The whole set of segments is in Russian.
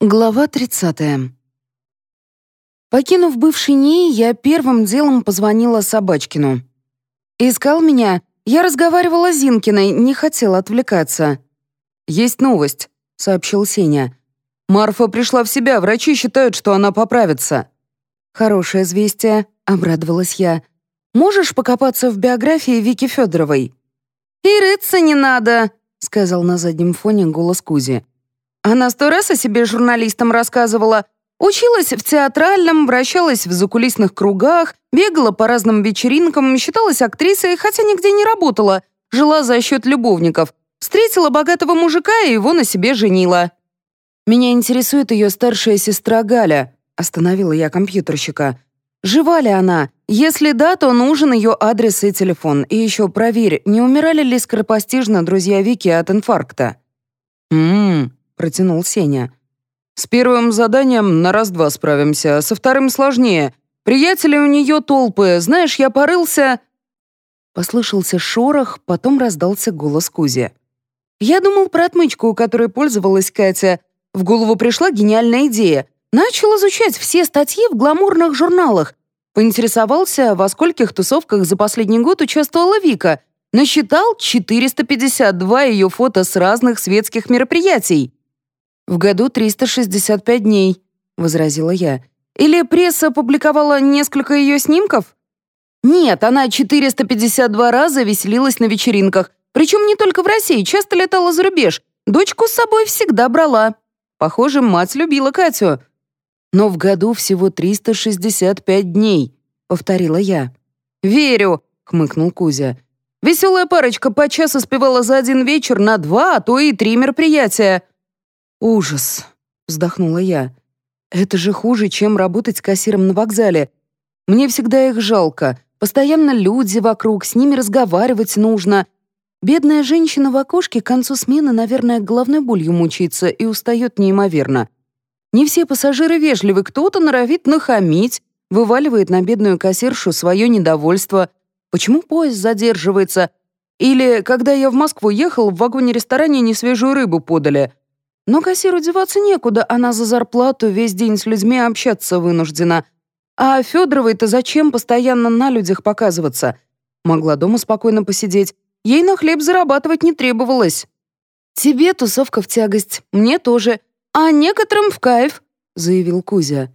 Глава 30. Покинув бывший НИИ, я первым делом позвонила Собачкину. Искал меня, я разговаривала с Зинкиной, не хотела отвлекаться. «Есть новость», — сообщил Сеня. «Марфа пришла в себя, врачи считают, что она поправится». «Хорошее известие», — обрадовалась я. «Можешь покопаться в биографии Вики Федоровой?» «И рыться не надо», — сказал на заднем фоне голос Кузи. Она сто раз о себе журналистам рассказывала. Училась в театральном, вращалась в закулисных кругах, бегала по разным вечеринкам, считалась актрисой, хотя нигде не работала, жила за счет любовников. Встретила богатого мужика и его на себе женила. «Меня интересует ее старшая сестра Галя», — остановила я компьютерщика. «Жива ли она? Если да, то нужен ее адрес и телефон. И еще проверь, не умирали ли скоропостижно друзья Вики от инфаркта?» «Ммм, протянул Сеня. «С первым заданием на раз-два справимся, со вторым сложнее. Приятели у нее толпы, знаешь, я порылся...» Послышался шорох, потом раздался голос Кузи. «Я думал про отмычку, которой пользовалась Катя. В голову пришла гениальная идея. Начал изучать все статьи в гламурных журналах. Поинтересовался, во скольких тусовках за последний год участвовала Вика. Насчитал 452 ее фото с разных светских мероприятий. «В году 365 дней», — возразила я. «Или пресса опубликовала несколько ее снимков?» «Нет, она 452 раза веселилась на вечеринках. Причем не только в России, часто летала за рубеж. Дочку с собой всегда брала. Похоже, мать любила Катю». «Но в году всего 365 дней», — повторила я. «Верю», — хмыкнул Кузя. «Веселая парочка по часу успевала за один вечер на два, а то и три мероприятия». «Ужас», — вздохнула я. «Это же хуже, чем работать кассиром на вокзале. Мне всегда их жалко. Постоянно люди вокруг, с ними разговаривать нужно. Бедная женщина в окошке к концу смены, наверное, головной болью мучается и устает неимоверно. Не все пассажиры вежливы, кто-то норовит нахамить, вываливает на бедную кассиршу свое недовольство. Почему поезд задерживается? Или, когда я в Москву ехал, в вагоне-ресторане несвежую рыбу подали. Но кассиру деваться некуда, она за зарплату весь день с людьми общаться вынуждена. А Федоровой-то зачем постоянно на людях показываться? Могла дома спокойно посидеть. Ей на хлеб зарабатывать не требовалось. «Тебе тусовка в тягость, мне тоже, а некоторым в кайф», — заявил Кузя.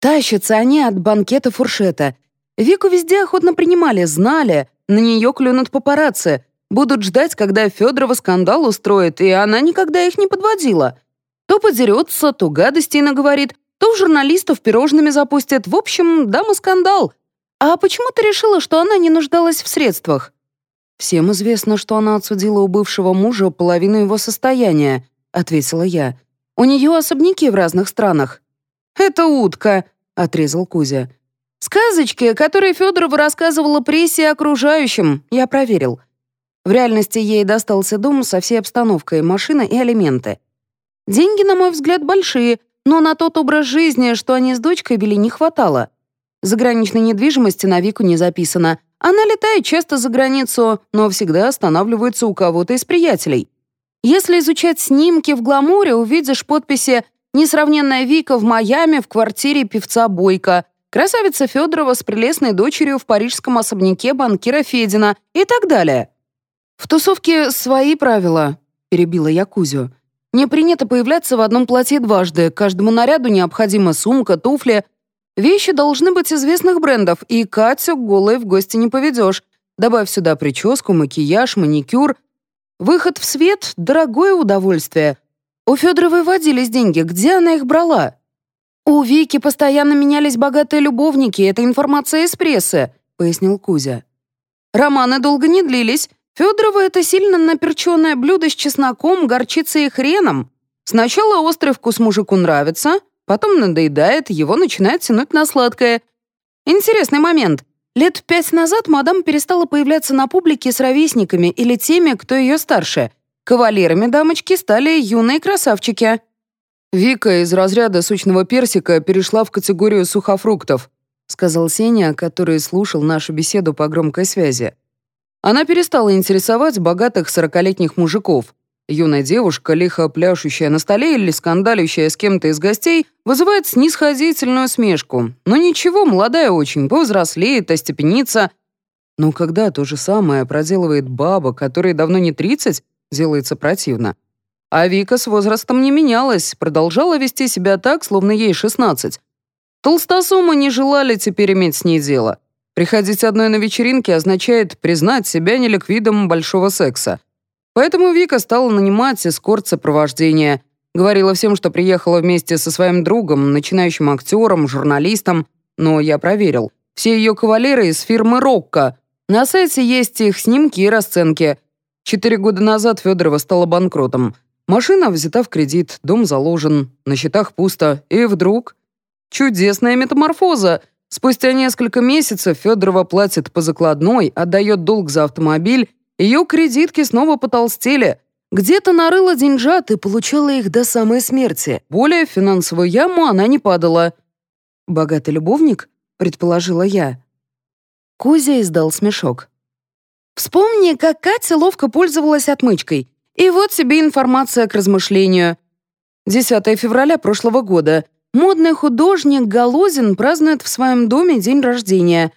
Тащатся они от банкета фуршета. Вику везде охотно принимали, знали, на нее клюнут папарацци. Будут ждать, когда Федорова скандал устроит, и она никогда их не подводила. То подерется, то гадостей наговорит, то журналистов пирожными запустит. В общем, дама скандал. А почему ты решила, что она не нуждалась в средствах? Всем известно, что она отсудила у бывшего мужа половину его состояния, ответила я. У нее особняки в разных странах. Это утка, отрезал Кузя. Сказочки, которые Федорова рассказывала прессе и окружающим, я проверил. В реальности ей достался дом со всей обстановкой, машина и алименты. Деньги, на мой взгляд, большие, но на тот образ жизни, что они с дочкой вели, не хватало. Заграничной недвижимости на Вику не записано. Она летает часто за границу, но всегда останавливается у кого-то из приятелей. Если изучать снимки в гламуре, увидишь подписи «Несравненная Вика в Майами в квартире певца Бойко», «Красавица Федорова с прелестной дочерью в парижском особняке банкира Федина» и так далее. «В тусовке свои правила», — перебила я Кузю. «Не принято появляться в одном платье дважды. Каждому наряду необходима сумка, туфли. Вещи должны быть известных брендов, и Катю голой в гости не поведешь. Добавь сюда прическу, макияж, маникюр. Выход в свет — дорогое удовольствие. У Федоровой водились деньги. Где она их брала?» «У Вики постоянно менялись богатые любовники. Это информация из прессы», — пояснил Кузя. «Романы долго не длились. Федорова — это сильно наперченное блюдо с чесноком, горчицей и хреном. Сначала острый вкус мужику нравится, потом надоедает, его начинает тянуть на сладкое. Интересный момент. Лет пять назад мадам перестала появляться на публике с ровесниками или теми, кто ее старше. Кавалерами дамочки стали юные красавчики. «Вика из разряда сочного персика перешла в категорию сухофруктов», сказал Сеня, который слушал нашу беседу по громкой связи. Она перестала интересовать богатых сорокалетних мужиков. Юная девушка, лихо пляшущая на столе или скандалящая с кем-то из гостей, вызывает снисходительную смешку. Но ничего, молодая очень, повзрослеет, остепенится. Но когда то же самое проделывает баба, которой давно не 30, делается противно. А Вика с возрастом не менялась, продолжала вести себя так, словно ей 16. Толстосумы не желали теперь иметь с ней дело. Приходить одной на вечеринке означает признать себя неликвидом большого секса. Поэтому Вика стала нанимать эскорт сопровождения. Говорила всем, что приехала вместе со своим другом, начинающим актером, журналистом. Но я проверил. Все ее кавалеры из фирмы «Рокко». На сайте есть их снимки и расценки. Четыре года назад Федорова стала банкротом. Машина взята в кредит, дом заложен, на счетах пусто. И вдруг... Чудесная метаморфоза. Спустя несколько месяцев Федорова платит по закладной, отдает долг за автомобиль, ее кредитки снова потолстели. Где-то нарыла деньжат и получала их до самой смерти. Более в финансовую яму она не падала. «Богатый любовник?» — предположила я. Кузя издал смешок. «Вспомни, как Катя ловко пользовалась отмычкой. И вот тебе информация к размышлению. 10 февраля прошлого года. Модный художник Галузин празднует в своем доме день рождения.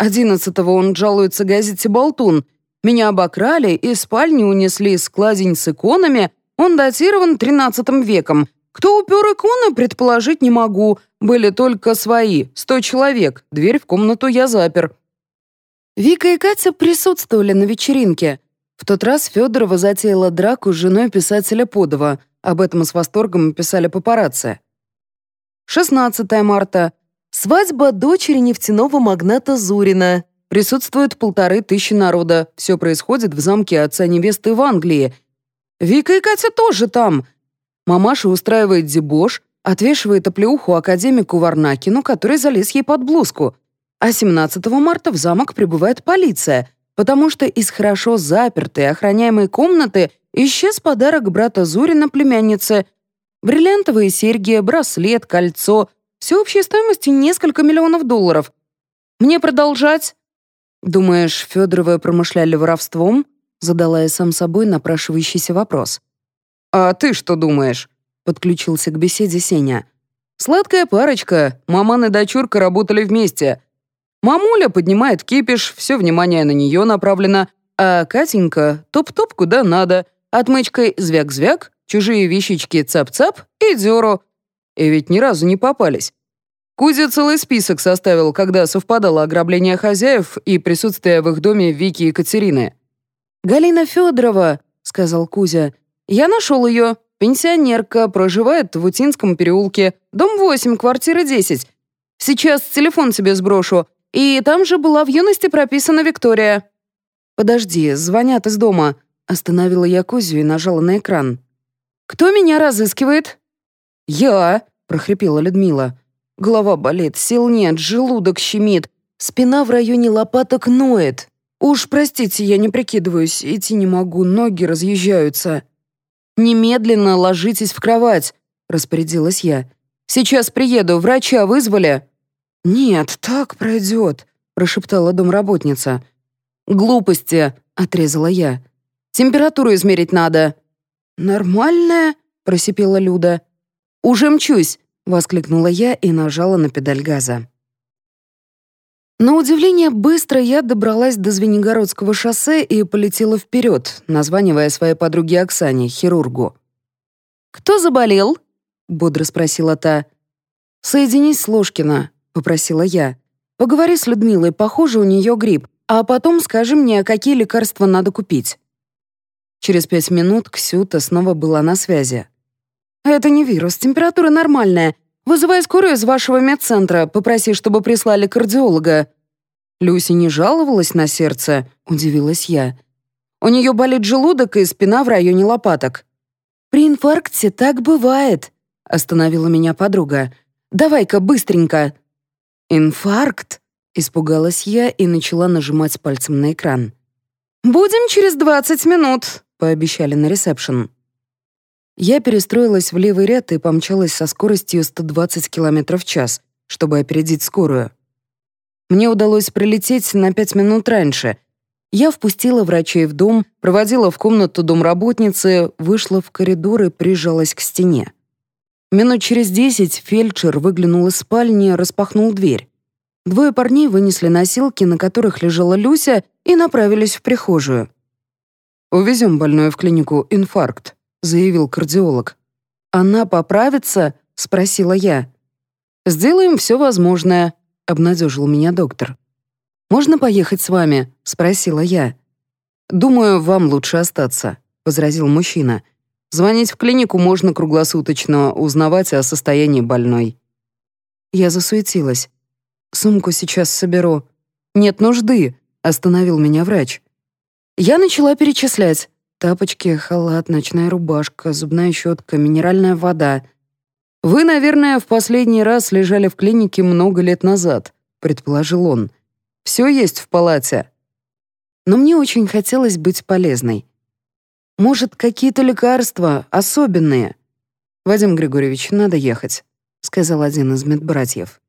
11-го он жалуется газете «Болтун». Меня обокрали, и спальни унесли складень с иконами. Он датирован 13 веком. Кто упер иконы, предположить не могу. Были только свои, сто человек. Дверь в комнату я запер. Вика и Катя присутствовали на вечеринке. В тот раз Федорова затеяла драку с женой писателя Подова. Об этом с восторгом писали папарацци. 16 марта. Свадьба дочери нефтяного магната Зурина. Присутствует полторы тысячи народа. Все происходит в замке отца невесты в Англии. Вика и Катя тоже там. Мамаша устраивает дебош, отвешивает оплеуху академику Варнакину, который залез ей под блузку. А 17 марта в замок прибывает полиция, потому что из хорошо запертой охраняемой комнаты исчез подарок брата Зурина племяннице Бриллиантовые серьги, браслет, кольцо. Всеобщей стоимостью несколько миллионов долларов. Мне продолжать? Думаешь, Федоровы промышляли воровством? Задала я сам собой напрашивающийся вопрос. А ты что думаешь? Подключился к беседе Сеня. Сладкая парочка. Маман и дочурка работали вместе. Мамуля поднимает кипиш, все внимание на нее направлено, а Катенька топ-топ куда надо, отмычкой звяк-звяк, Чужие вещички цап-цап и дёру. И ведь ни разу не попались. Кузя целый список составил, когда совпадало ограбление хозяев и присутствие в их доме Вики и Екатерины. «Галина Федорова», — сказал Кузя. «Я нашел ее. Пенсионерка, проживает в Утинском переулке. Дом 8, квартира 10. Сейчас телефон тебе сброшу. И там же была в юности прописана Виктория». «Подожди, звонят из дома». Остановила я Кузю и нажала на экран. «Кто меня разыскивает?» «Я», — прохрипела Людмила. «Голова болит, сил нет, желудок щемит, спина в районе лопаток ноет. Уж простите, я не прикидываюсь, идти не могу, ноги разъезжаются». «Немедленно ложитесь в кровать», — распорядилась я. «Сейчас приеду, врача вызвали?» «Нет, так пройдет», — прошептала домработница. «Глупости», — отрезала я. «Температуру измерить надо». «Нормальная?» — просипела Люда. «Уже мчусь!» — воскликнула я и нажала на педаль газа. На удивление, быстро я добралась до Звенигородского шоссе и полетела вперед, названивая своей подруге Оксане, хирургу. «Кто заболел?» — бодро спросила та. «Соединись с Ложкина», — попросила я. «Поговори с Людмилой, похоже, у нее грипп, а потом скажи мне, какие лекарства надо купить». Через пять минут Ксюта снова была на связи. «Это не вирус, температура нормальная. Вызывай скорую из вашего медцентра, попроси, чтобы прислали кардиолога». Люси не жаловалась на сердце, удивилась я. У нее болит желудок и спина в районе лопаток. «При инфаркте так бывает», — остановила меня подруга. «Давай-ка быстренько». «Инфаркт?» — испугалась я и начала нажимать пальцем на экран. «Будем через двадцать минут», пообещали на ресепшн. Я перестроилась в левый ряд и помчалась со скоростью 120 км в час, чтобы опередить скорую. Мне удалось прилететь на пять минут раньше. Я впустила врачей в дом, проводила в комнату домработницы, вышла в коридор и прижалась к стене. Минут через десять фельдшер выглянул из спальни, распахнул дверь. Двое парней вынесли носилки, на которых лежала Люся, и направились в прихожую. «Увезем больную в клинику «Инфаркт», — заявил кардиолог. «Она поправится?» — спросила я. «Сделаем все возможное», — обнадежил меня доктор. «Можно поехать с вами?» — спросила я. «Думаю, вам лучше остаться», — возразил мужчина. «Звонить в клинику можно круглосуточно, узнавать о состоянии больной». Я засуетилась. «Сумку сейчас соберу». «Нет нужды», — остановил меня врач. Я начала перечислять. Тапочки, халат, ночная рубашка, зубная щетка, минеральная вода. «Вы, наверное, в последний раз лежали в клинике много лет назад», — предположил он. Все есть в палате. Но мне очень хотелось быть полезной. Может, какие-то лекарства особенные? Вадим Григорьевич, надо ехать, сказал один из медбратьев.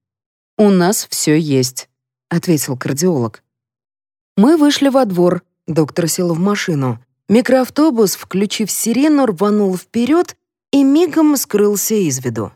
У нас все есть, ответил кардиолог. Мы вышли во двор. Доктор сел в машину. Микроавтобус, включив сирену, рванул вперед и мигом скрылся из виду.